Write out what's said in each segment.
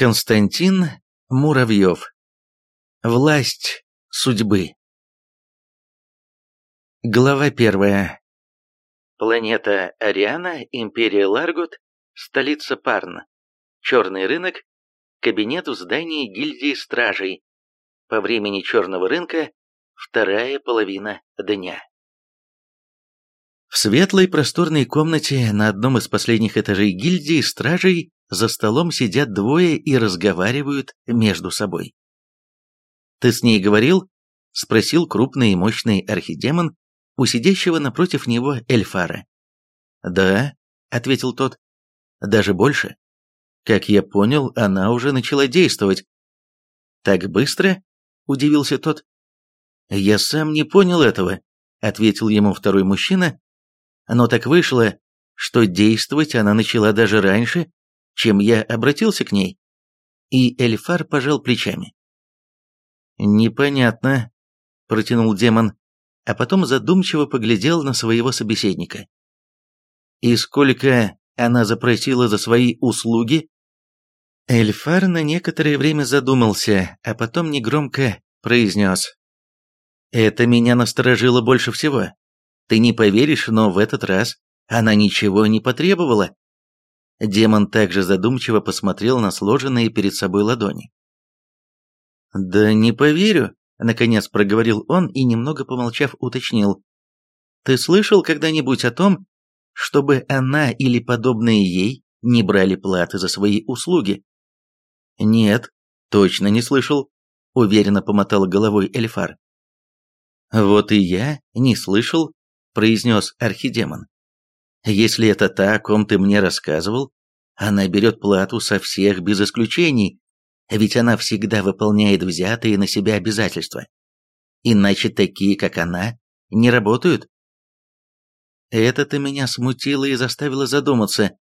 Константин Муравьев. Власть судьбы. Глава первая. Планета Ариана, Империя Ларгут, столица Парн. Черный рынок, кабинет в здании гильдии стражей. По времени черного рынка вторая половина дня. В светлой просторной комнате на одном из последних этажей гильдии стражей за столом сидят двое и разговаривают между собой. «Ты с ней говорил?» — спросил крупный и мощный архидемон у сидящего напротив него Эльфара. «Да», — ответил тот, — «даже больше. Как я понял, она уже начала действовать». «Так быстро?» — удивился тот. «Я сам не понял этого», — ответил ему второй мужчина. «Но так вышло, что действовать она начала даже раньше, чем я обратился к ней». И Эльфар пожал плечами. «Непонятно», — протянул демон, а потом задумчиво поглядел на своего собеседника. «И сколько она запросила за свои услуги?» Эльфар на некоторое время задумался, а потом негромко произнес. «Это меня насторожило больше всего. Ты не поверишь, но в этот раз она ничего не потребовала». Демон также задумчиво посмотрел на сложенные перед собой ладони. «Да не поверю», — наконец проговорил он и, немного помолчав, уточнил. «Ты слышал когда-нибудь о том, чтобы она или подобные ей не брали платы за свои услуги?» «Нет, точно не слышал», — уверенно помотал головой Эльфар. «Вот и я не слышал», — произнес архидемон. «Если это та, о ком ты мне рассказывал, она берет плату со всех без исключений, ведь она всегда выполняет взятые на себя обязательства. Иначе такие, как она, не работают. Это-то меня смутило и заставило задуматься,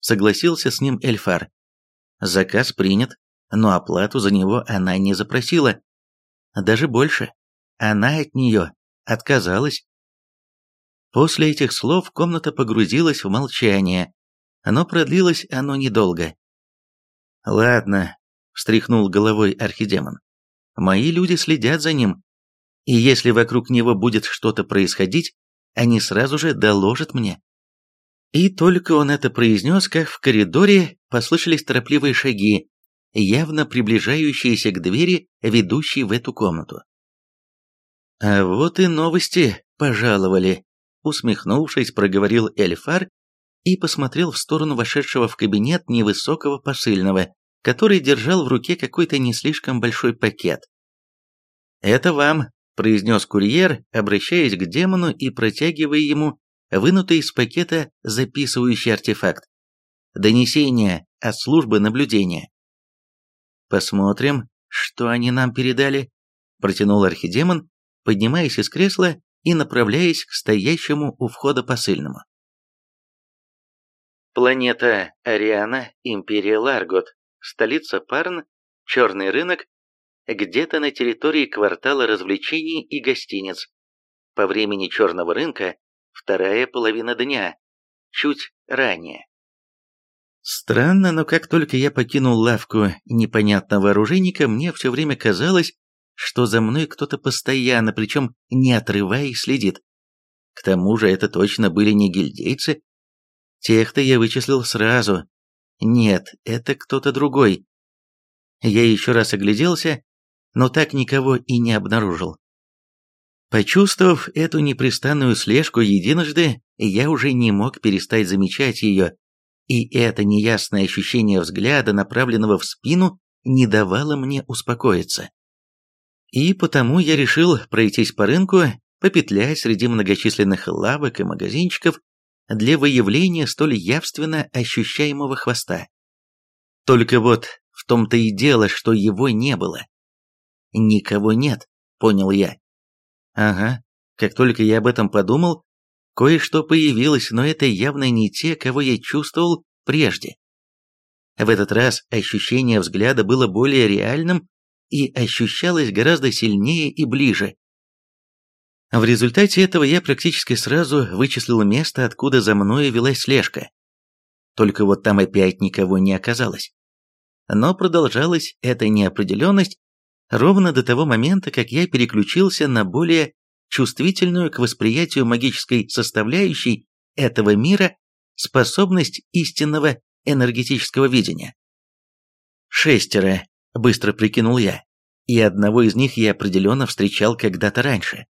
согласился с ним Эльфар. Заказ принят, но оплату за него она не запросила. Даже больше, она от нее отказалась. После этих слов комната погрузилась в молчание, но продлилось оно недолго. «Ладно, встряхнул головой архидемон. «Мои люди следят за ним, и если вокруг него будет что-то происходить, они сразу же доложат мне». И только он это произнес, как в коридоре послышались торопливые шаги, явно приближающиеся к двери, ведущей в эту комнату. «А вот и новости пожаловали», — усмехнувшись, проговорил Эльфар и посмотрел в сторону вошедшего в кабинет невысокого посыльного, который держал в руке какой-то не слишком большой пакет. «Это вам», — произнес курьер, обращаясь к демону и протягивая ему вынутый из пакета записывающий артефакт. «Донесение от службы наблюдения». «Посмотрим, что они нам передали», — протянул архидемон, поднимаясь из кресла и направляясь к стоящему у входа посыльному. Планета Ариана, Империя Ларгот, столица Парн, черный рынок, где-то на территории квартала развлечений и гостиниц. По времени черного рынка вторая половина дня, чуть ранее. Странно, но как только я покинул лавку непонятного оружейника, мне все время казалось, что за мной кто-то постоянно, причем не отрываясь, следит. К тому же это точно были не гильдейцы. Тех-то я вычислил сразу, нет, это кто-то другой. Я еще раз огляделся, но так никого и не обнаружил. Почувствовав эту непрестанную слежку единожды, я уже не мог перестать замечать ее, и это неясное ощущение взгляда, направленного в спину, не давало мне успокоиться. И потому я решил пройтись по рынку, попетлять среди многочисленных лавок и магазинчиков, для выявления столь явственно ощущаемого хвоста. Только вот в том-то и дело, что его не было. Никого нет, понял я. Ага, как только я об этом подумал, кое-что появилось, но это явно не те, кого я чувствовал прежде. В этот раз ощущение взгляда было более реальным и ощущалось гораздо сильнее и ближе. В результате этого я практически сразу вычислил место, откуда за мной велась слежка. Только вот там опять никого не оказалось. Но продолжалась эта неопределенность ровно до того момента, как я переключился на более чувствительную к восприятию магической составляющей этого мира способность истинного энергетического видения. Шестеро, быстро прикинул я, и одного из них я определенно встречал когда-то раньше.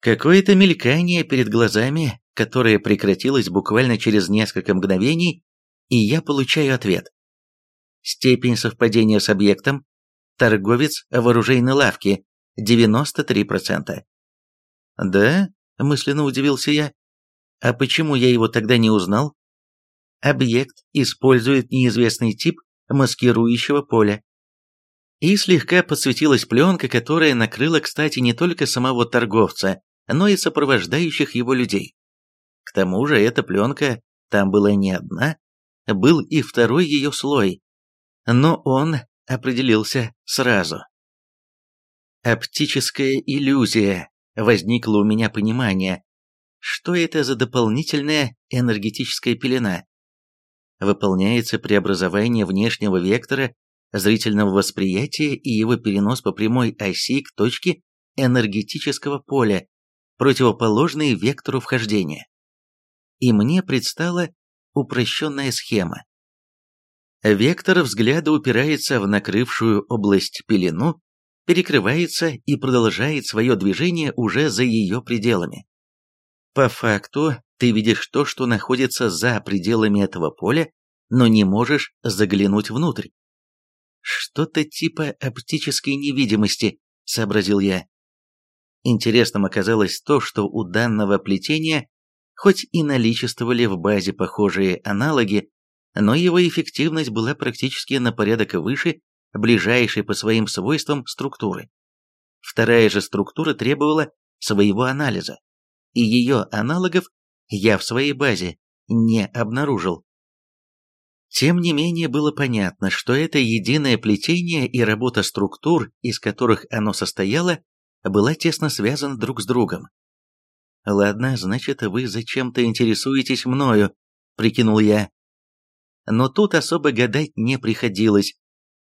Какое-то мелькание перед глазами, которое прекратилось буквально через несколько мгновений, и я получаю ответ. Степень совпадения с объектом – торговец в оружейной лавке – 93%. «Да?» – мысленно удивился я. «А почему я его тогда не узнал?» Объект использует неизвестный тип маскирующего поля. И слегка подсветилась пленка, которая накрыла, кстати, не только самого торговца, но и сопровождающих его людей. К тому же эта пленка, там была не одна, был и второй ее слой. Но он определился сразу. Оптическая иллюзия. Возникло у меня понимание, что это за дополнительная энергетическая пелена. Выполняется преобразование внешнего вектора зрительного восприятия и его перенос по прямой оси к точке энергетического поля, противоположной вектору вхождения. И мне предстала упрощенная схема. Вектор взгляда упирается в накрывшую область пелену, перекрывается и продолжает свое движение уже за ее пределами. По факту, ты видишь то, что находится за пределами этого поля, но не можешь заглянуть внутрь. Что-то типа оптической невидимости, сообразил я. Интересным оказалось то, что у данного плетения, хоть и наличествовали в базе похожие аналоги, но его эффективность была практически на порядок выше ближайшей по своим свойствам структуры. Вторая же структура требовала своего анализа, и ее аналогов я в своей базе не обнаружил. Тем не менее было понятно, что это единое плетение и работа структур, из которых оно состояло, была тесно связана друг с другом. «Ладно, значит, вы зачем-то интересуетесь мною», — прикинул я. Но тут особо гадать не приходилось.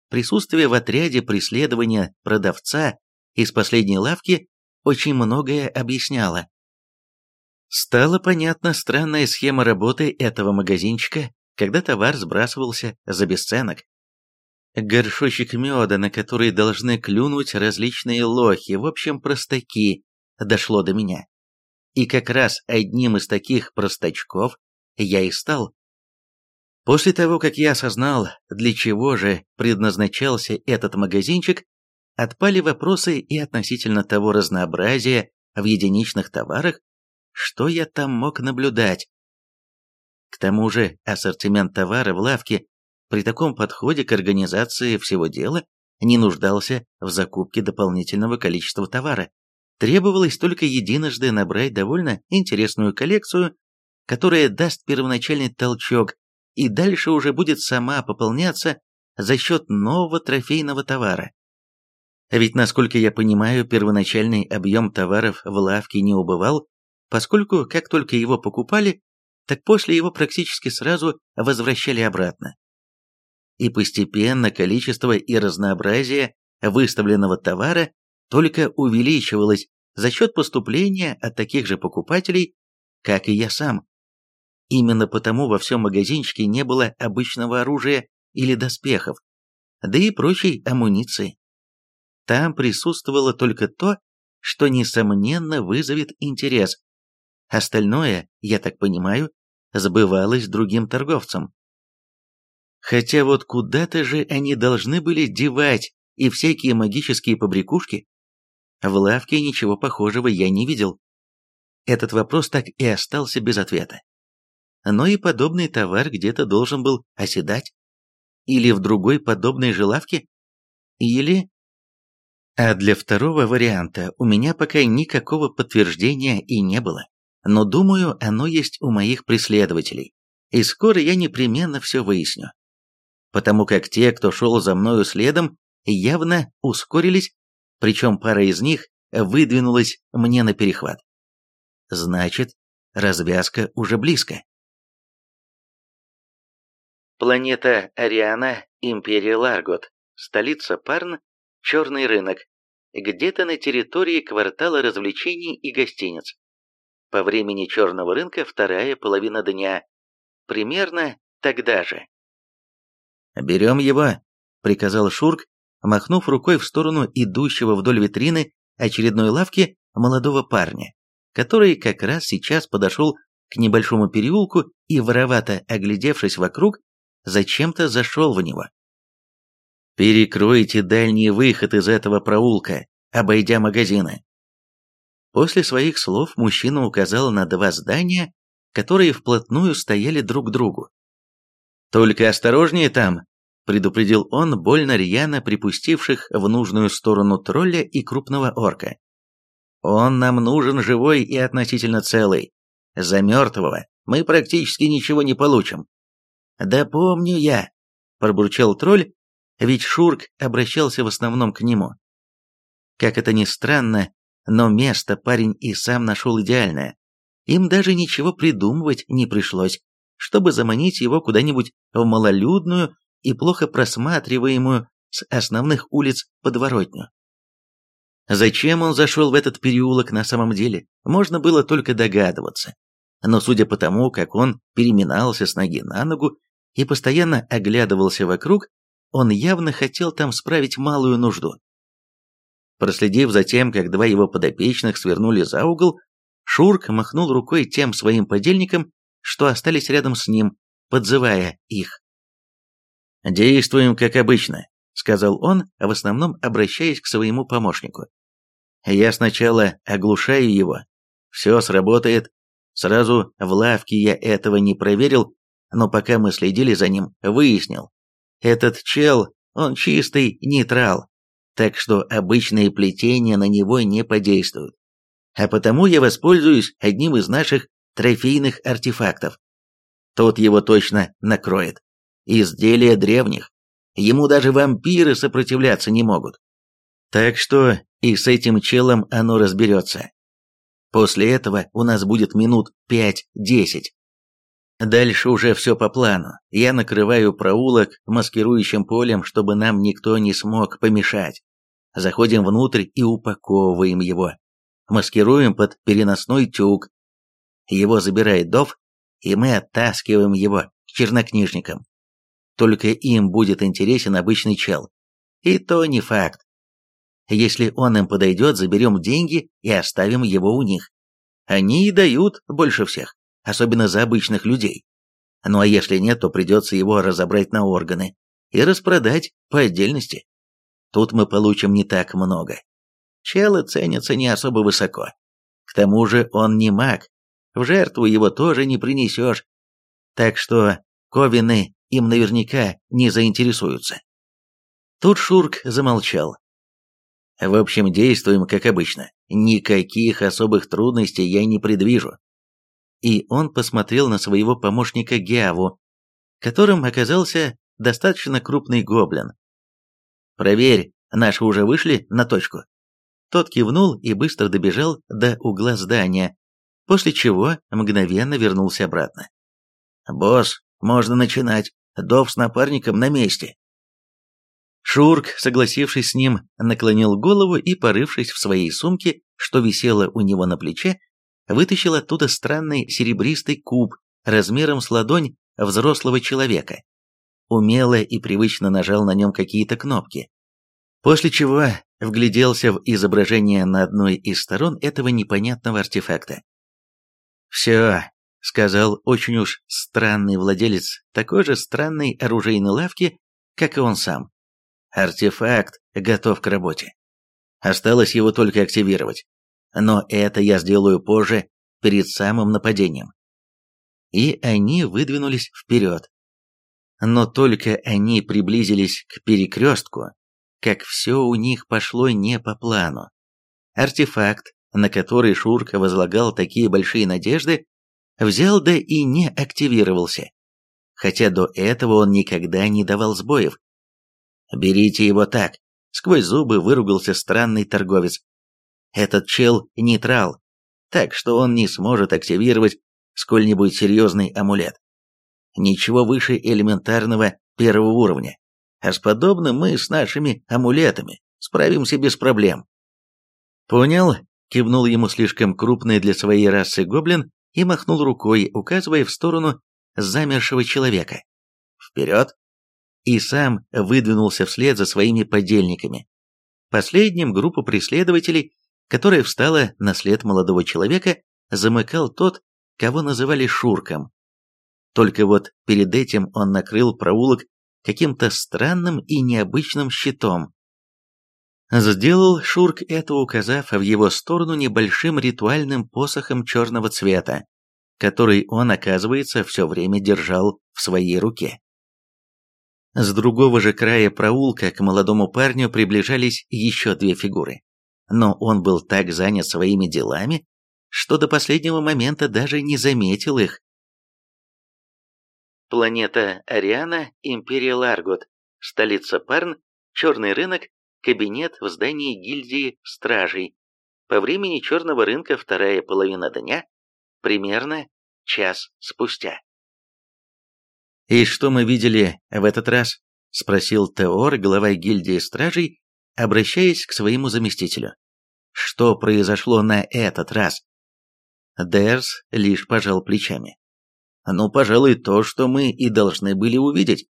Присутствие в отряде преследования продавца из последней лавки очень многое объясняло. Стала понятна странная схема работы этого магазинчика, когда товар сбрасывался за бесценок горшочек меда, на который должны клюнуть различные лохи, в общем, простаки, дошло до меня. И как раз одним из таких простачков я и стал. После того, как я осознал, для чего же предназначался этот магазинчик, отпали вопросы и относительно того разнообразия в единичных товарах, что я там мог наблюдать. К тому же ассортимент товара в лавке при таком подходе к организации всего дела не нуждался в закупке дополнительного количества товара. Требовалось только единожды набрать довольно интересную коллекцию, которая даст первоначальный толчок и дальше уже будет сама пополняться за счет нового трофейного товара. Ведь, насколько я понимаю, первоначальный объем товаров в лавке не убывал, поскольку как только его покупали, так после его практически сразу возвращали обратно и постепенно количество и разнообразие выставленного товара только увеличивалось за счет поступления от таких же покупателей, как и я сам. Именно потому во всем магазинчике не было обычного оружия или доспехов, да и прочей амуниции. Там присутствовало только то, что, несомненно, вызовет интерес. Остальное, я так понимаю, сбывалось другим торговцам. Хотя вот куда-то же они должны были девать и всякие магические побрякушки. В лавке ничего похожего я не видел. Этот вопрос так и остался без ответа. Но и подобный товар где-то должен был оседать. Или в другой подобной же лавке. Или... А для второго варианта у меня пока никакого подтверждения и не было. Но думаю, оно есть у моих преследователей. И скоро я непременно все выясню потому как те, кто шел за мною следом, явно ускорились, причем пара из них выдвинулась мне на перехват. Значит, развязка уже близко. Планета Ариана, Империя Ларгот, столица Парн, черный рынок, где-то на территории квартала развлечений и гостиниц. По времени черного рынка вторая половина дня. Примерно тогда же. «Берем его», — приказал Шурк, махнув рукой в сторону идущего вдоль витрины очередной лавки молодого парня, который как раз сейчас подошел к небольшому переулку и, воровато оглядевшись вокруг, зачем-то зашел в него. «Перекройте дальний выход из этого проулка, обойдя магазины». После своих слов мужчина указал на два здания, которые вплотную стояли друг к другу. «Только осторожнее там», — предупредил он больно рьяно припустивших в нужную сторону тролля и крупного орка. «Он нам нужен живой и относительно целый. За мертвого мы практически ничего не получим. «Да помню я», — пробурчал тролль, ведь Шурк обращался в основном к нему. Как это ни странно, но место парень и сам нашел идеальное. Им даже ничего придумывать не пришлось, чтобы заманить его куда-нибудь в малолюдную и плохо просматриваемую с основных улиц подворотню. Зачем он зашел в этот переулок на самом деле, можно было только догадываться. Но судя по тому, как он переминался с ноги на ногу и постоянно оглядывался вокруг, он явно хотел там справить малую нужду. Проследив за тем, как два его подопечных свернули за угол, Шурк махнул рукой тем своим подельникам, что остались рядом с ним, подзывая их. «Действуем как обычно», — сказал он, в основном обращаясь к своему помощнику. «Я сначала оглушаю его. Все сработает. Сразу в лавке я этого не проверил, но пока мы следили за ним, выяснил. Этот чел, он чистый нейтрал, так что обычные плетения на него не подействуют. А потому я воспользуюсь одним из наших трофейных артефактов. Тот его точно накроет. Изделия древних. Ему даже вампиры сопротивляться не могут. Так что и с этим челом оно разберется. После этого у нас будет минут 5-10. Дальше уже все по плану. Я накрываю проулок маскирующим полем, чтобы нам никто не смог помешать. Заходим внутрь и упаковываем его. Маскируем под переносной тюк. Его забирает Дов, и мы оттаскиваем его к чернокнижникам. Только им будет интересен обычный чел. И то не факт. Если он им подойдет, заберем деньги и оставим его у них. Они и дают больше всех особенно за обычных людей. Ну а если нет, то придется его разобрать на органы и распродать по отдельности. Тут мы получим не так много. Челы ценятся не особо высоко. К тому же он не маг, в жертву его тоже не принесешь. Так что ковины им наверняка не заинтересуются. Тут Шурк замолчал. В общем, действуем как обычно. Никаких особых трудностей я не предвижу и он посмотрел на своего помощника Геаву, которым оказался достаточно крупный гоблин. «Проверь, наши уже вышли на точку». Тот кивнул и быстро добежал до угла здания, после чего мгновенно вернулся обратно. «Босс, можно начинать. Дов с напарником на месте». Шурк, согласившись с ним, наклонил голову и, порывшись в своей сумке, что висело у него на плече, вытащил оттуда странный серебристый куб размером с ладонь взрослого человека. Умело и привычно нажал на нем какие-то кнопки. После чего вгляделся в изображение на одной из сторон этого непонятного артефакта. «Все», — сказал очень уж странный владелец такой же странной оружейной лавки, как и он сам. «Артефакт готов к работе. Осталось его только активировать но это я сделаю позже, перед самым нападением. И они выдвинулись вперед. Но только они приблизились к перекрестку, как все у них пошло не по плану. Артефакт, на который Шурка возлагал такие большие надежды, взял да и не активировался, хотя до этого он никогда не давал сбоев. «Берите его так», — сквозь зубы выругался странный торговец. Этот чел нейтрал, так что он не сможет активировать сколь-нибудь серьезный амулет. ничего выше элементарного первого уровня. А с подобным мы с нашими амулетами справимся без проблем. Понял, кивнул ему слишком крупный для своей расы гоблин и махнул рукой, указывая в сторону замершего человека. Вперед! И сам выдвинулся вслед за своими подельниками. Последним группу преследователей, которая встала на след молодого человека, замыкал тот, кого называли Шурком. Только вот перед этим он накрыл проулок каким-то странным и необычным щитом. Сделал Шурк это, указав в его сторону небольшим ритуальным посохом черного цвета, который он, оказывается, все время держал в своей руке. С другого же края проулка к молодому парню приближались еще две фигуры. Но он был так занят своими делами, что до последнего момента даже не заметил их. Планета Ариана, Империя Ларгот, столица Парн, черный рынок, кабинет в здании гильдии стражей. По времени черного рынка вторая половина дня, примерно час спустя. «И что мы видели в этот раз?» — спросил Теор, глава гильдии стражей, обращаясь к своему заместителю. «Что произошло на этот раз?» Дерс лишь пожал плечами. Ну, пожалуй, то, что мы и должны были увидеть.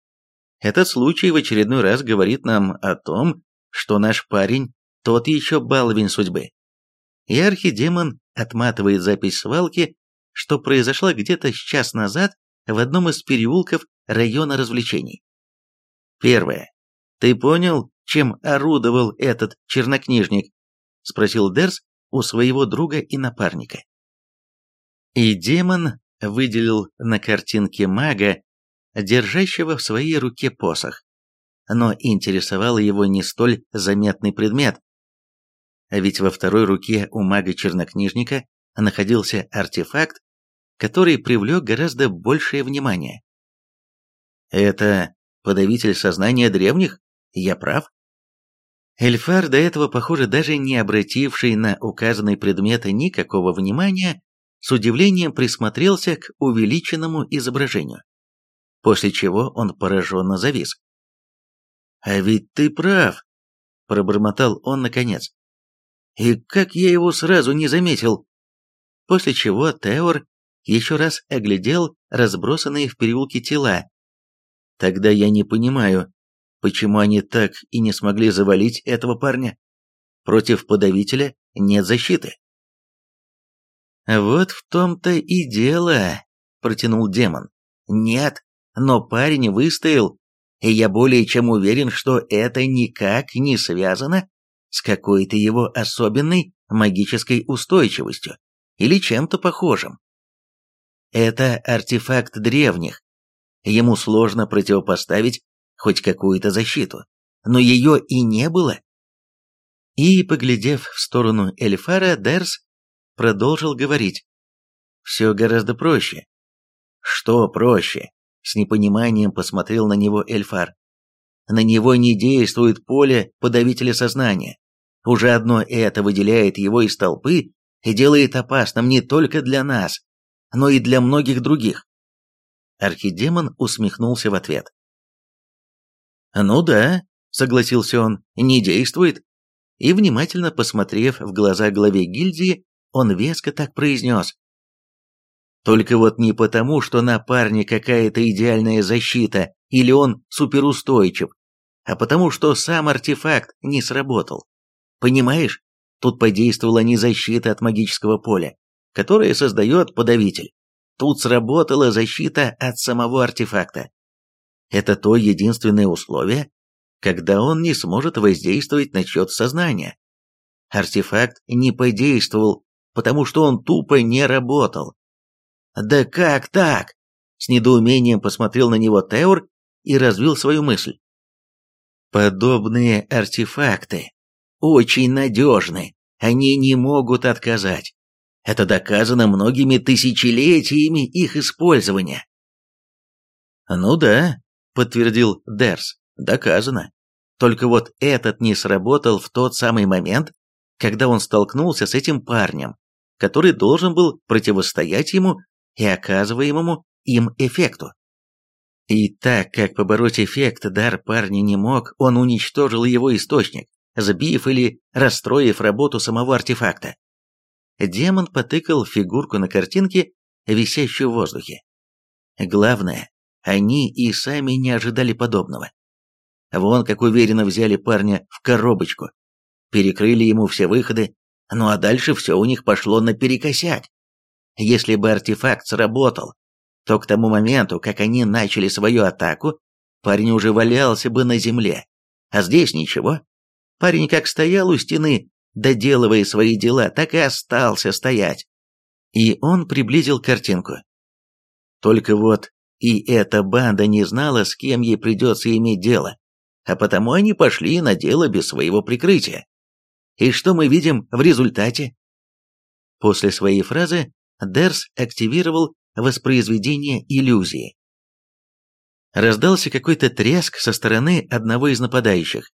Этот случай в очередной раз говорит нам о том, что наш парень тот еще баловень судьбы. И архидемон отматывает запись свалки, что произошла где-то час назад в одном из переулков района развлечений. Первое. Ты понял, чем орудовал этот чернокнижник? Спросил Дерс у своего друга и напарника. И демон выделил на картинке мага, держащего в своей руке посох. Но интересовал его не столь заметный предмет. Ведь во второй руке у мага-чернокнижника находился артефакт, который привлек гораздо большее внимание. Это подавитель сознания древних? Я прав? Эльфар, до этого, похоже, даже не обративший на указанный предмет никакого внимания, с удивлением присмотрелся к увеличенному изображению, после чего он пораженно завис. «А ведь ты прав», — пробормотал он наконец. «И как я его сразу не заметил?» После чего Теор еще раз оглядел разбросанные в переулке тела. «Тогда я не понимаю, почему они так и не смогли завалить этого парня? Против подавителя нет защиты». «Вот в том-то и дело», — протянул демон. «Нет, но парень выстоял, и я более чем уверен, что это никак не связано с какой-то его особенной магической устойчивостью или чем-то похожим. Это артефакт древних. Ему сложно противопоставить хоть какую-то защиту, но ее и не было. И, поглядев в сторону Эльфара, Дерс продолжил говорить. «Все гораздо проще». «Что проще?» С непониманием посмотрел на него Эльфар. «На него не действует поле подавителя сознания. Уже одно это выделяет его из толпы и делает опасным не только для нас, но и для многих других». Архидемон усмехнулся в ответ. «Ну да», — согласился он, — «не действует». И, внимательно посмотрев в глаза главе гильдии, он веско так произнес. Только вот не потому, что на парне какая-то идеальная защита или он суперустойчив, а потому что сам артефакт не сработал. Понимаешь, тут подействовала не защита от магического поля, которое создает подавитель. Тут сработала защита от самого артефакта. Это то единственное условие, когда он не сможет воздействовать на счет сознания. Артефакт не подействовал потому что он тупо не работал. «Да как так?» С недоумением посмотрел на него Теор и развил свою мысль. «Подобные артефакты очень надежны, они не могут отказать. Это доказано многими тысячелетиями их использования». «Ну да», — подтвердил Дерс, — «доказано. Только вот этот не сработал в тот самый момент, когда он столкнулся с этим парнем, который должен был противостоять ему и оказываемому им эффекту. И так как побороть эффект дар парня не мог, он уничтожил его источник, сбив или расстроив работу самого артефакта. Демон потыкал фигурку на картинке, висящую в воздухе. Главное, они и сами не ожидали подобного. Вон как уверенно взяли парня в коробочку, перекрыли ему все выходы, ну а дальше все у них пошло наперекосяк. Если бы артефакт сработал, то к тому моменту, как они начали свою атаку, парень уже валялся бы на земле. А здесь ничего. Парень как стоял у стены, доделывая свои дела, так и остался стоять. И он приблизил картинку. Только вот и эта банда не знала, с кем ей придется иметь дело, а потому они пошли на дело без своего прикрытия. И что мы видим в результате? После своей фразы Дерс активировал воспроизведение иллюзии. Раздался какой-то треск со стороны одного из нападающих.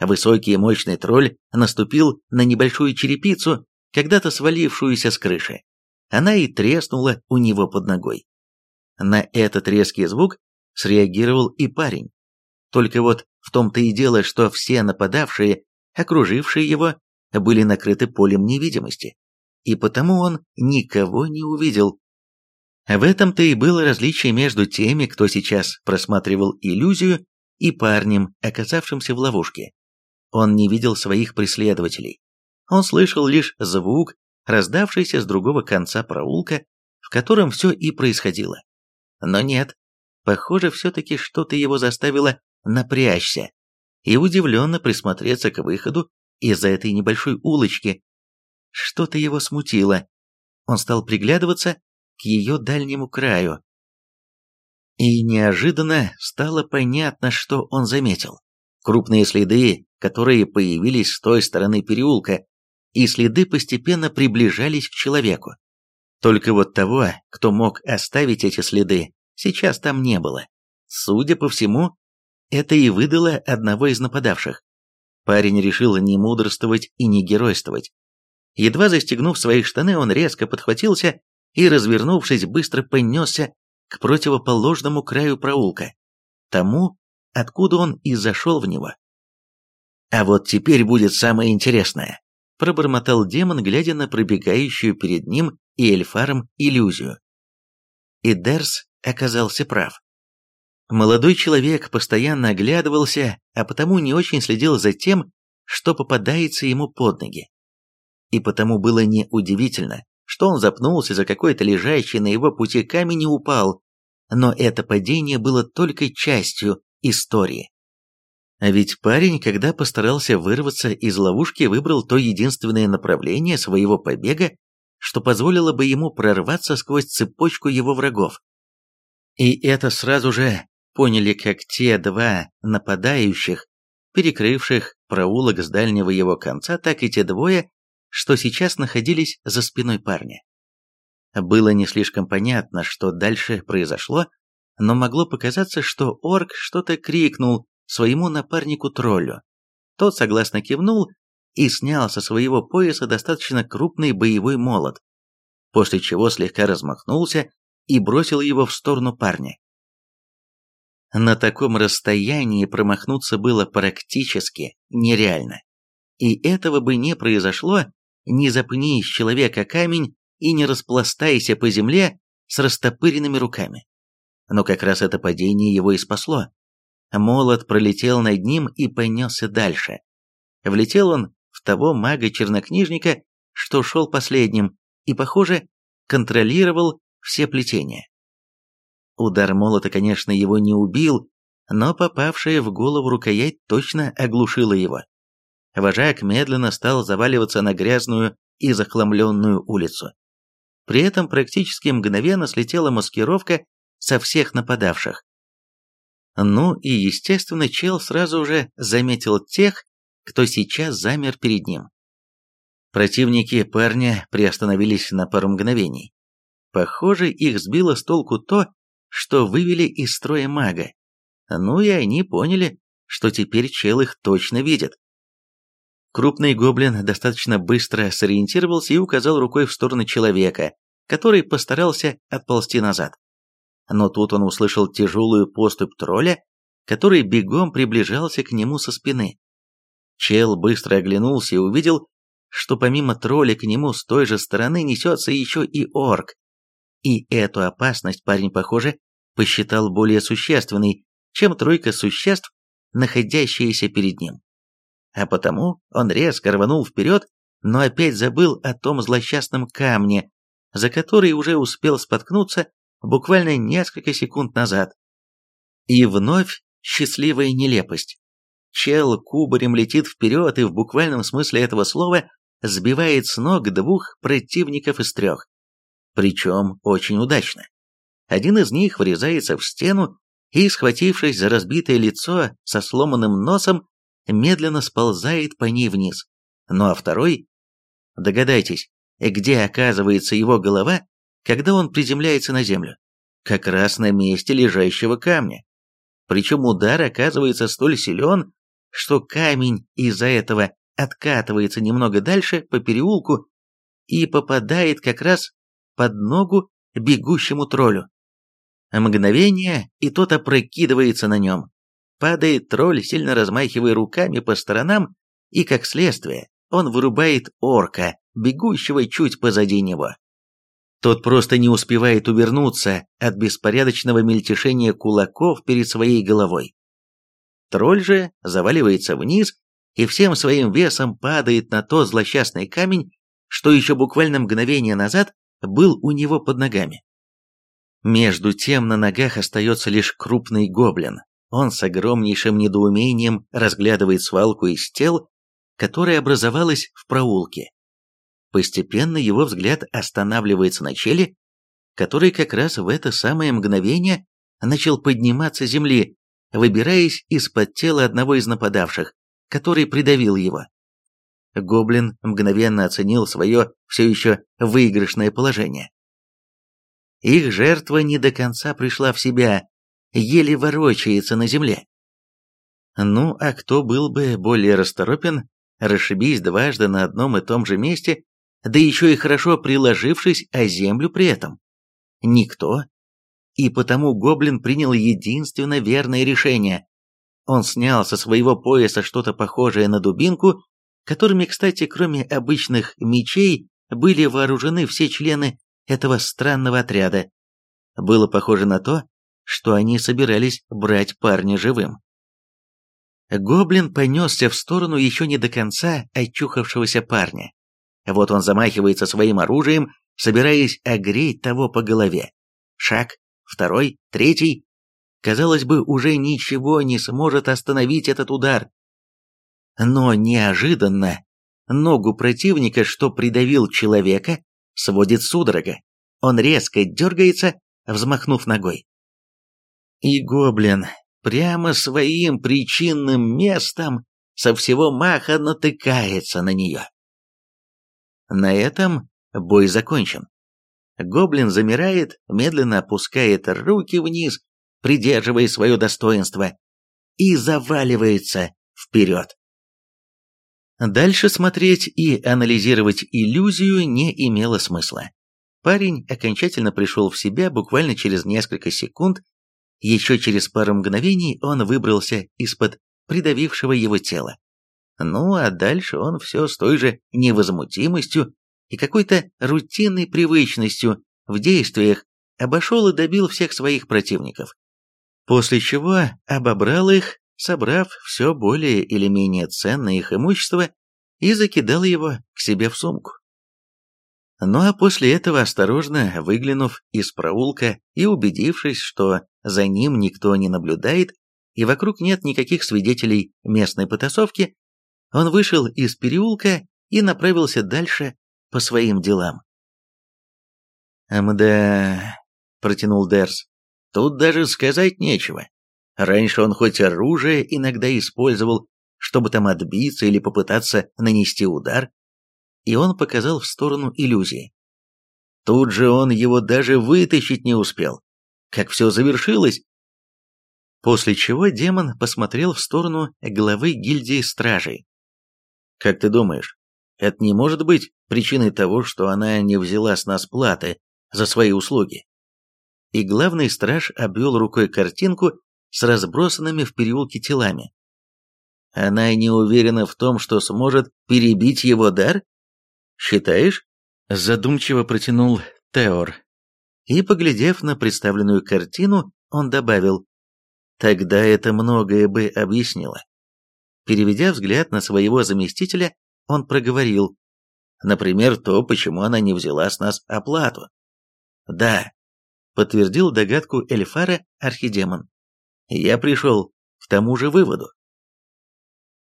Высокий и мощный тролль наступил на небольшую черепицу, когда-то свалившуюся с крыши. Она и треснула у него под ногой. На этот резкий звук среагировал и парень. Только вот в том-то и дело, что все нападавшие, окружившие его, были накрыты полем невидимости, и потому он никого не увидел. В этом-то и было различие между теми, кто сейчас просматривал иллюзию, и парнем, оказавшимся в ловушке. Он не видел своих преследователей. Он слышал лишь звук, раздавшийся с другого конца проулка, в котором все и происходило. Но нет, похоже, все-таки что-то его заставило напрячься и удивленно присмотреться к выходу из-за этой небольшой улочки. Что-то его смутило. Он стал приглядываться к ее дальнему краю. И неожиданно стало понятно, что он заметил. Крупные следы, которые появились с той стороны переулка, и следы постепенно приближались к человеку. Только вот того, кто мог оставить эти следы, сейчас там не было. Судя по всему, это и выдало одного из нападавших. Парень решил не мудрствовать и не геройствовать. Едва застегнув свои штаны, он резко подхватился и, развернувшись, быстро понесся к противоположному краю проулка, тому, откуда он и зашел в него. «А вот теперь будет самое интересное», — пробормотал демон, глядя на пробегающую перед ним и эльфаром иллюзию. И Дерс оказался прав. Молодой человек постоянно оглядывался, а потому не очень следил за тем, что попадается ему под ноги. И потому было неудивительно, что он запнулся за какой-то лежащий на его пути камень и упал, но это падение было только частью истории. А ведь парень, когда постарался вырваться из ловушки, выбрал то единственное направление своего побега, что позволило бы ему прорваться сквозь цепочку его врагов. И это сразу же поняли как те два нападающих, перекрывших проулок с дальнего его конца, так и те двое, что сейчас находились за спиной парня. Было не слишком понятно, что дальше произошло, но могло показаться, что орк что-то крикнул своему напарнику-троллю. Тот согласно кивнул и снял со своего пояса достаточно крупный боевой молот, после чего слегка размахнулся и бросил его в сторону парня. На таком расстоянии промахнуться было практически нереально. И этого бы не произошло, не запнись человека камень и не распластайся по земле с растопыренными руками. Но как раз это падение его и спасло. Молот пролетел над ним и понесся дальше. Влетел он в того мага-чернокнижника, что шел последним, и, похоже, контролировал все плетения. Удар молота, конечно, его не убил, но попавшая в голову рукоять точно оглушила его. Вожак медленно стал заваливаться на грязную и захламленную улицу. При этом практически мгновенно слетела маскировка со всех нападавших. Ну и, естественно, чел сразу же заметил тех, кто сейчас замер перед ним. Противники парня приостановились на пару мгновений. Похоже, их сбило с толку то, что вывели из строя мага. Ну и они поняли, что теперь чел их точно видит. Крупный гоблин достаточно быстро сориентировался и указал рукой в сторону человека, который постарался отползти назад. но тут он услышал тяжелую поступь тролля, который бегом приближался к нему со спины. Чел быстро оглянулся и увидел, что помимо тролля к нему с той же стороны несется еще и орк. И эту опасность парень, похоже, посчитал более существенной, чем тройка существ, находящиеся перед ним. А потому он резко рванул вперед, но опять забыл о том злосчастном камне, за который уже успел споткнуться буквально несколько секунд назад. И вновь счастливая нелепость. Чел кубарем летит вперед и в буквальном смысле этого слова сбивает с ног двух противников из трех. Причем очень удачно. Один из них врезается в стену и, схватившись за разбитое лицо со сломанным носом, медленно сползает по ней вниз. Ну а второй... Догадайтесь, где оказывается его голова, когда он приземляется на землю? Как раз на месте лежащего камня. Причем удар оказывается столь силен, что камень из-за этого откатывается немного дальше по переулку и попадает как раз под ногу бегущему троллю. Мгновение, и тот опрокидывается на нем. Падает тролль, сильно размахивая руками по сторонам, и, как следствие, он вырубает орка, бегущего чуть позади него. Тот просто не успевает увернуться от беспорядочного мельтешения кулаков перед своей головой. Тролль же заваливается вниз и всем своим весом падает на тот злосчастный камень, что еще буквально мгновение назад был у него под ногами. Между тем на ногах остается лишь крупный гоблин. Он с огромнейшим недоумением разглядывает свалку из тел, которая образовалась в проулке. Постепенно его взгляд останавливается на челе, который как раз в это самое мгновение начал подниматься земли, выбираясь из-под тела одного из нападавших, который придавил его. Гоблин мгновенно оценил свое все еще выигрышное положение. Их жертва не до конца пришла в себя, еле ворочается на земле. Ну, а кто был бы более расторопен, расшибись дважды на одном и том же месте, да еще и хорошо приложившись о землю при этом? Никто. И потому гоблин принял единственно верное решение. Он снял со своего пояса что-то похожее на дубинку, которыми, кстати, кроме обычных мечей, были вооружены все члены этого странного отряда. Было похоже на то, что они собирались брать парня живым. Гоблин понесся в сторону еще не до конца очухавшегося парня. Вот он замахивается своим оружием, собираясь огреть того по голове. Шаг, второй, третий. Казалось бы, уже ничего не сможет остановить этот удар. Но неожиданно ногу противника, что придавил человека, сводит судорога. Он резко дергается, взмахнув ногой. И гоблин прямо своим причинным местом со всего маха натыкается на нее. На этом бой закончен. Гоблин замирает, медленно опускает руки вниз, придерживая свое достоинство, и заваливается вперед. Дальше смотреть и анализировать иллюзию не имело смысла. Парень окончательно пришел в себя буквально через несколько секунд, еще через пару мгновений он выбрался из-под придавившего его тела. Ну а дальше он все с той же невозмутимостью и какой-то рутинной привычностью в действиях обошел и добил всех своих противников. После чего обобрал их собрав все более или менее ценное их имущество и закидал его к себе в сумку. Ну а после этого, осторожно выглянув из проулка и убедившись, что за ним никто не наблюдает и вокруг нет никаких свидетелей местной потасовки, он вышел из переулка и направился дальше по своим делам. «Мда...» — протянул Дерс. «Тут даже сказать нечего. Раньше он хоть оружие иногда использовал, чтобы там отбиться или попытаться нанести удар, и он показал в сторону иллюзии. Тут же он его даже вытащить не успел. Как все завершилось? После чего демон посмотрел в сторону главы гильдии стражей. «Как ты думаешь, это не может быть причиной того, что она не взяла с нас платы за свои услуги?» и главный страж обвел рукой картинку с разбросанными в переулке телами. Она не уверена в том, что сможет перебить его дар? Считаешь? Задумчиво протянул Теор. И, поглядев на представленную картину, он добавил, тогда это многое бы объяснило. Переведя взгляд на своего заместителя, он проговорил, например, то, почему она не взяла с нас оплату. Да, подтвердил догадку Эльфара архидемон. Я пришел к тому же выводу.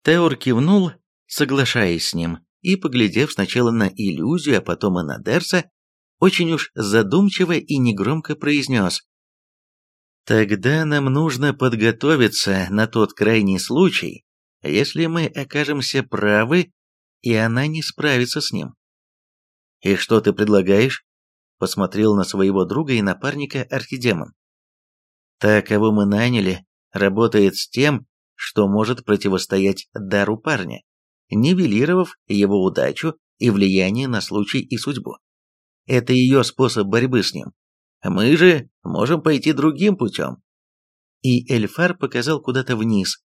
Теор кивнул, соглашаясь с ним, и, поглядев сначала на иллюзию, а потом и на Дерса, очень уж задумчиво и негромко произнес. «Тогда нам нужно подготовиться на тот крайний случай, если мы окажемся правы, и она не справится с ним». «И что ты предлагаешь?» Посмотрел на своего друга и напарника архидемон. «Та, кого мы наняли, работает с тем, что может противостоять дару парня, нивелировав его удачу и влияние на случай и судьбу. Это ее способ борьбы с ним. Мы же можем пойти другим путем. И Эльфар показал куда-то вниз.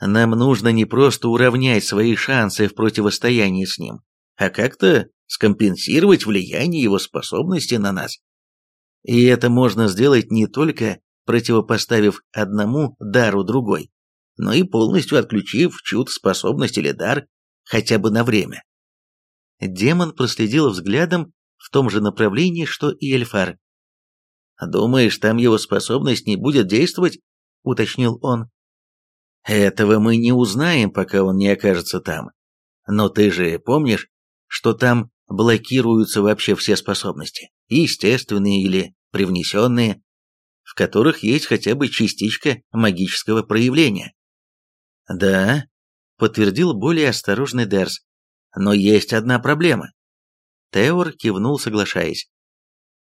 Нам нужно не просто уравнять свои шансы в противостоянии с ним, а как-то скомпенсировать влияние его способности на нас. И это можно сделать не только противопоставив одному дару другой, но и полностью отключив чью-то способность или дар хотя бы на время. Демон проследил взглядом в том же направлении, что и Эльфар. «Думаешь, там его способность не будет действовать?» — уточнил он. «Этого мы не узнаем, пока он не окажется там. Но ты же помнишь, что там блокируются вообще все способности, естественные или привнесенные, в которых есть хотя бы частичка магического проявления. Да, подтвердил более осторожный Дерс, но есть одна проблема. Теор кивнул, соглашаясь.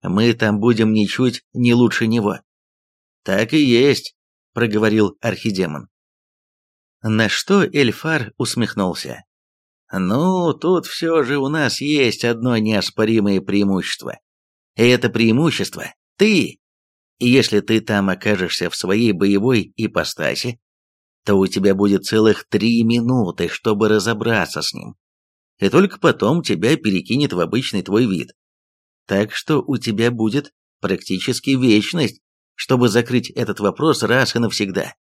Мы там будем ничуть не лучше него. Так и есть, проговорил архидемон. На что Эльфар усмехнулся. Ну, тут все же у нас есть одно неоспоримое преимущество. И это преимущество — ты. И если ты там окажешься в своей боевой ипостаси, то у тебя будет целых три минуты, чтобы разобраться с ним. И только потом тебя перекинет в обычный твой вид. Так что у тебя будет практически вечность, чтобы закрыть этот вопрос раз и навсегда.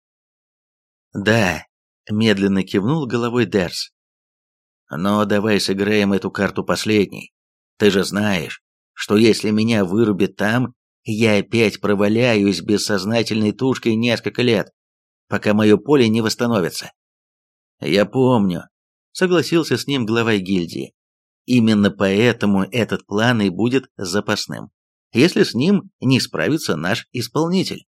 Да, медленно кивнул головой Дерс. Но давай сыграем эту карту последней. Ты же знаешь, что если меня вырубит там, я опять проваляюсь бессознательной тушкой несколько лет, пока мое поле не восстановится. Я помню, согласился с ним глава гильдии. Именно поэтому этот план и будет запасным, если с ним не справится наш исполнитель.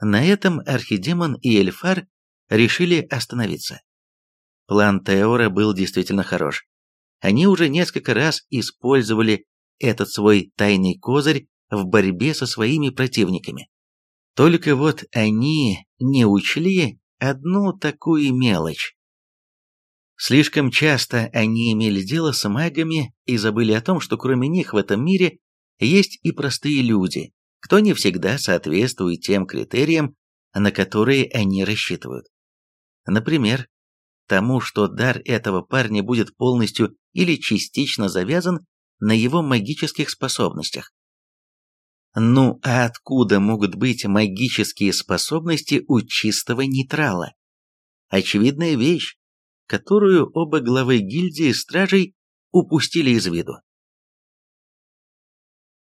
На этом архидемон и Эльфар решили остановиться. План Теора был действительно хорош. Они уже несколько раз использовали этот свой тайный козырь в борьбе со своими противниками. Только вот они не учли одну такую мелочь. Слишком часто они имели дело с магами и забыли о том, что кроме них в этом мире есть и простые люди, кто не всегда соответствует тем критериям, на которые они рассчитывают. Например, тому, что дар этого парня будет полностью или частично завязан на его магических способностях. Ну а откуда могут быть магические способности у чистого нейтрала? Очевидная вещь, которую оба главы гильдии стражей упустили из виду.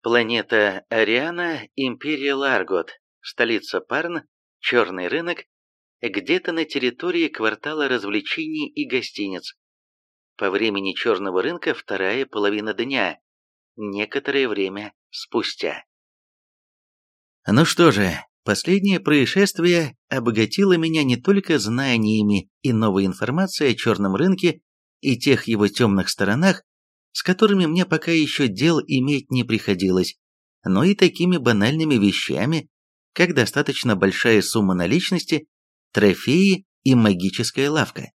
Планета Ариана, Империя Ларгот, столица Парн, черный рынок, где-то на территории квартала развлечений и гостиниц. По времени черного рынка вторая половина дня, некоторое время спустя. Ну что же, последнее происшествие обогатило меня не только знаниями и новой информацией о черном рынке и тех его темных сторонах, с которыми мне пока еще дел иметь не приходилось, но и такими банальными вещами, как достаточно большая сумма наличности, трофеи и магическая лавка.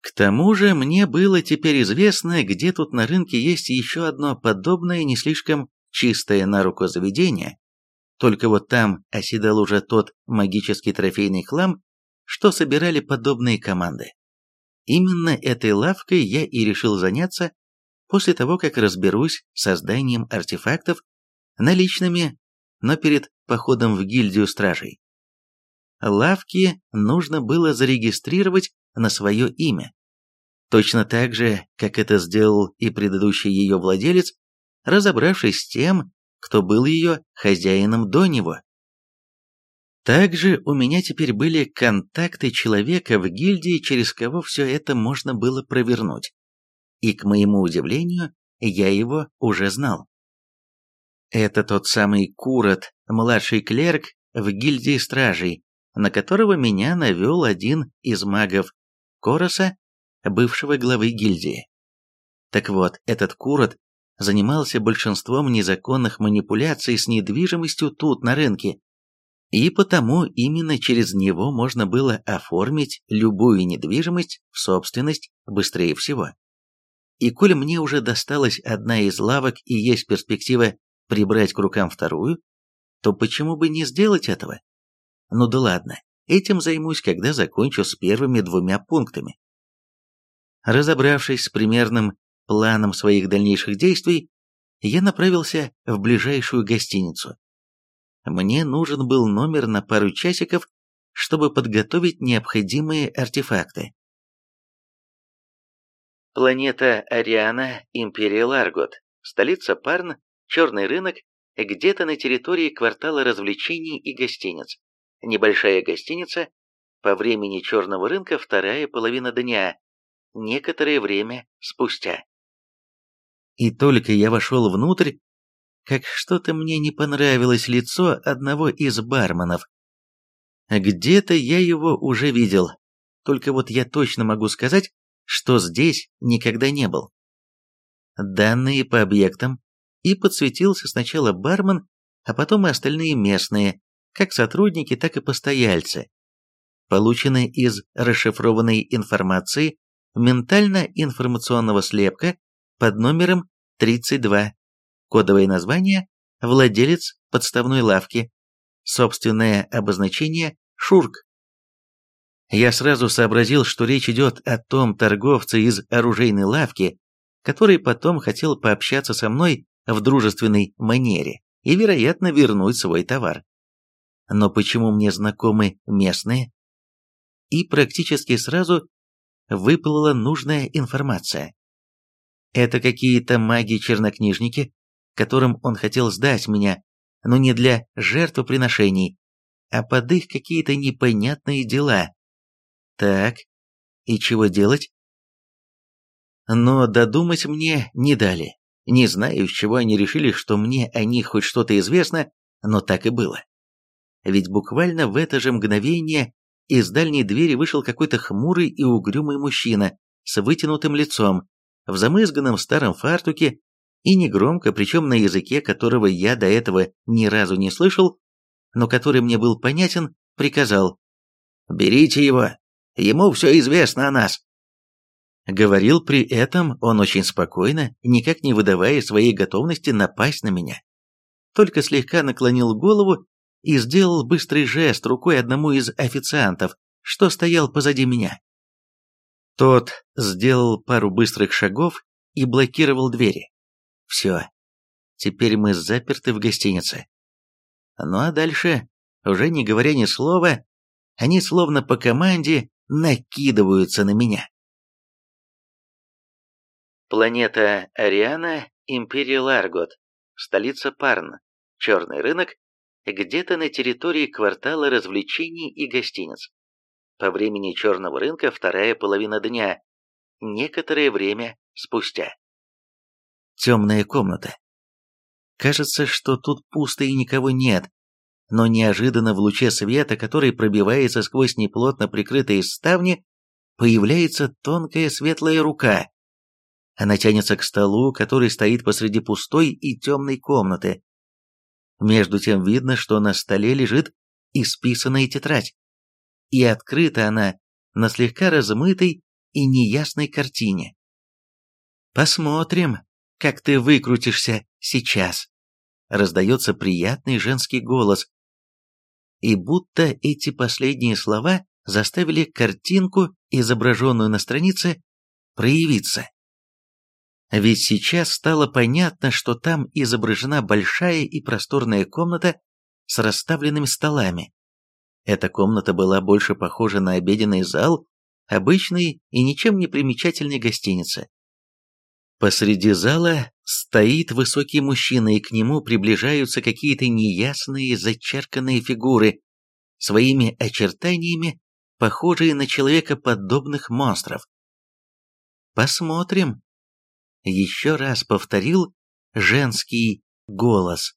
К тому же мне было теперь известно, где тут на рынке есть еще одно подобное не слишком чистое на руку заведение, только вот там оседал уже тот магический трофейный хлам, что собирали подобные команды. Именно этой лавкой я и решил заняться после того, как разберусь с созданием артефактов наличными, но перед походом в гильдию стражей. Лавки нужно было зарегистрировать на свое имя. Точно так же, как это сделал и предыдущий ее владелец, разобравшись с тем, кто был ее хозяином до него. Также у меня теперь были контакты человека в гильдии, через кого все это можно было провернуть. И, к моему удивлению, я его уже знал. Это тот самый Курот, младший клерк в гильдии стражей, на которого меня навел один из магов Короса, бывшего главы гильдии. Так вот, этот Курот занимался большинством незаконных манипуляций с недвижимостью тут, на рынке, и потому именно через него можно было оформить любую недвижимость в собственность быстрее всего. И коль мне уже досталась одна из лавок и есть перспектива прибрать к рукам вторую, то почему бы не сделать этого? Ну да ладно, этим займусь, когда закончу с первыми двумя пунктами. Разобравшись с примерным планом своих дальнейших действий, я направился в ближайшую гостиницу. Мне нужен был номер на пару часиков, чтобы подготовить необходимые артефакты. Планета Ариана, Империя Ларгот, столица Парн, черный рынок, где-то на территории квартала развлечений и гостиниц. Небольшая гостиница, по времени черного рынка вторая половина дня, некоторое время спустя. И только я вошел внутрь, как что-то мне не понравилось лицо одного из барменов. Где-то я его уже видел, только вот я точно могу сказать, что здесь никогда не был. Данные по объектам, и подсветился сначала бармен, а потом и остальные местные, как сотрудники, так и постояльцы. Получены из расшифрованной информации ментально-информационного слепка под номером 32. Кодовое название – владелец подставной лавки. Собственное обозначение – Шурк. Я сразу сообразил, что речь идет о том торговце из оружейной лавки, который потом хотел пообщаться со мной в дружественной манере и, вероятно, вернуть свой товар. Но почему мне знакомы местные? И практически сразу выплыла нужная информация. Это какие-то маги-чернокнижники, которым он хотел сдать меня, но не для жертвоприношений, а под их какие-то непонятные дела. Так, и чего делать? Но додумать мне не дали. Не знаю, с чего они решили, что мне о них хоть что-то известно, но так и было. Ведь буквально в это же мгновение из дальней двери вышел какой-то хмурый и угрюмый мужчина с вытянутым лицом, в замызганном старом фартуке и негромко, причем на языке, которого я до этого ни разу не слышал, но который мне был понятен, приказал «Берите его, ему все известно о нас». Говорил при этом он очень спокойно, никак не выдавая своей готовности напасть на меня. Только слегка наклонил голову и сделал быстрый жест рукой одному из официантов, что стоял позади меня. Тот сделал пару быстрых шагов и блокировал двери. Все, теперь мы заперты в гостинице. Ну а дальше, уже не говоря ни слова, они словно по команде накидываются на меня. Планета Ариана, Империя Ларгот, столица Парн, черный рынок, где-то на территории квартала развлечений и гостиниц. По времени черного рынка вторая половина дня, некоторое время спустя. Темная комната. Кажется, что тут пусто и никого нет, но неожиданно в луче света, который пробивается сквозь неплотно прикрытые ставни, появляется тонкая светлая рука. Она тянется к столу, который стоит посреди пустой и темной комнаты. Между тем видно, что на столе лежит исписанная тетрадь. И открыта она на слегка размытой и неясной картине. Посмотрим, как ты выкрутишься сейчас. раздается приятный женский голос. И будто эти последние слова заставили картинку, изображенную на странице, проявиться. Ведь сейчас стало понятно, что там изображена большая и просторная комната с расставленными столами. Эта комната была больше похожа на обеденный зал обычной и ничем не примечательной гостиницы. Посреди зала стоит высокий мужчина, и к нему приближаются какие-то неясные зачерканные фигуры, своими очертаниями похожие на человекоподобных монстров. «Посмотрим», — еще раз повторил женский голос.